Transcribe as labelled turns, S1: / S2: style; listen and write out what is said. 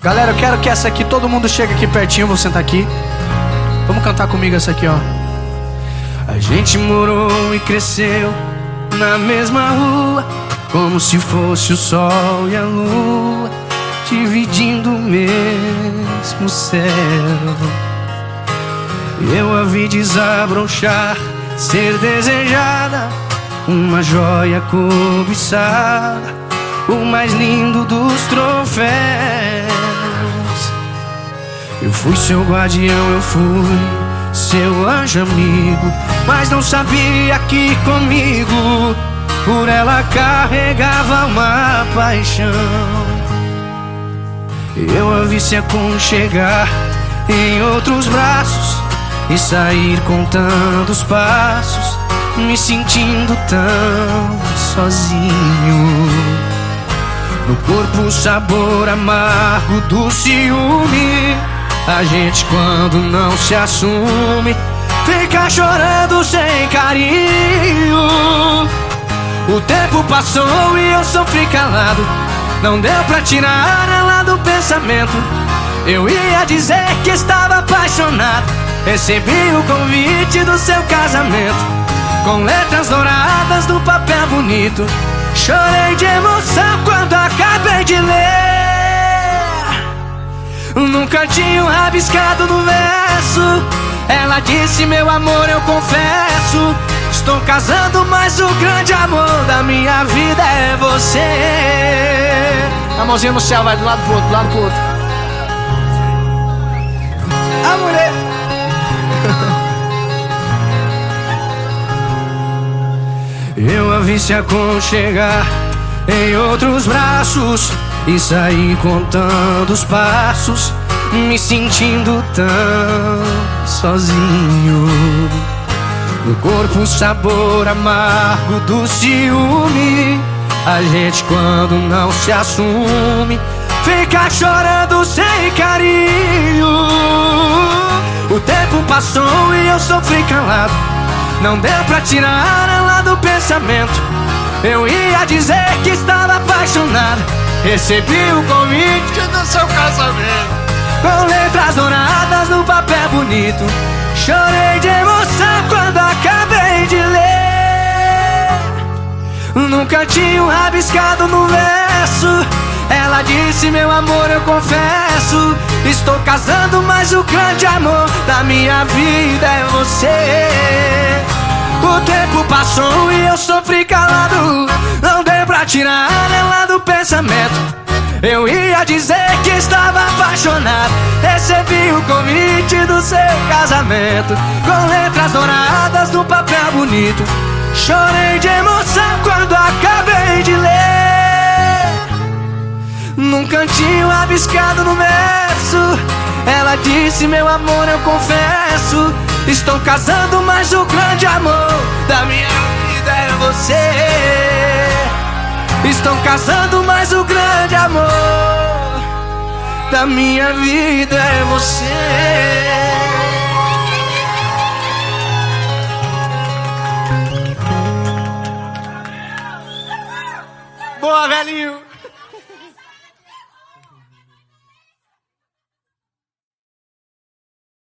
S1: Galera, eu quero que essa aqui, todo mundo chegue aqui pertinho, vou sentar aqui. Vamos cantar comigo essa aqui, ó.
S2: A gente morou e cresceu na mesma rua, como se fosse o sol e a lua, dividindo o mesmo céu. Eu a vi desabrochar, ser desejada, uma joia cobiçada, o mais lindo dos troféus. Fui seu guardião, eu fui seu anjo amigo, mas não sabia que comigo por ela carregava uma paixão. Eu a vi se aconchegar em outros braços e sair contando os passos, me sentindo tão sozinho. No corpo o sabor amargo do ciúme. A gente quando não se assume Fica chorando sem carinho. O tempo passou e eu sofri calado. Não deu pra tirar ela do pensamento. Eu ia dizer que estava apaixonado. Recebi o convite do seu casamento. Com letras douradas do papel bonito. Chorei de emoção quando acabei de ler num cantinho rabiscado no verso. Ela disse, meu amor, eu confesso Estou casando, mas o grande amor da minha vida é você.
S1: A mãozinha no céu, vai do lado pro outro, do lado pro outro. A mulher.
S2: Eu a vi se aconchegar em outros braços e saí contando os passos, me sentindo tão sozinho. No corpo o sabor amargo do ciúme. A gente quando não se assume, fica chorando sem carinho. O tempo passou e eu sofri calado. Não deu pra tirar ela do pensamento. Eu ia dizer que estava apaixonado. Recebi o convite do seu casamento. Com letras douradas no papel bonito. Chorei de emoção quando acabei de ler. Num cantinho rabiscado no verso. Ela disse, meu amor, eu confesso. Estou casando, mas o grande amor da minha vida é você. O tempo passou e eu sofri calado. Não tirar ela do pensamento. Eu ia dizer que estava apaixonado. Recebi o convite do seu casamento. Com letras douradas no papel bonito. Chorei de emoção quando acabei de ler. Num cantinho abiscado no verso Ela disse, meu amor, eu confesso Estou casando, mas o grande amor da minha vida é você Estão casando, mas o grande amor da minha vida é você.
S1: Boa, velhinho!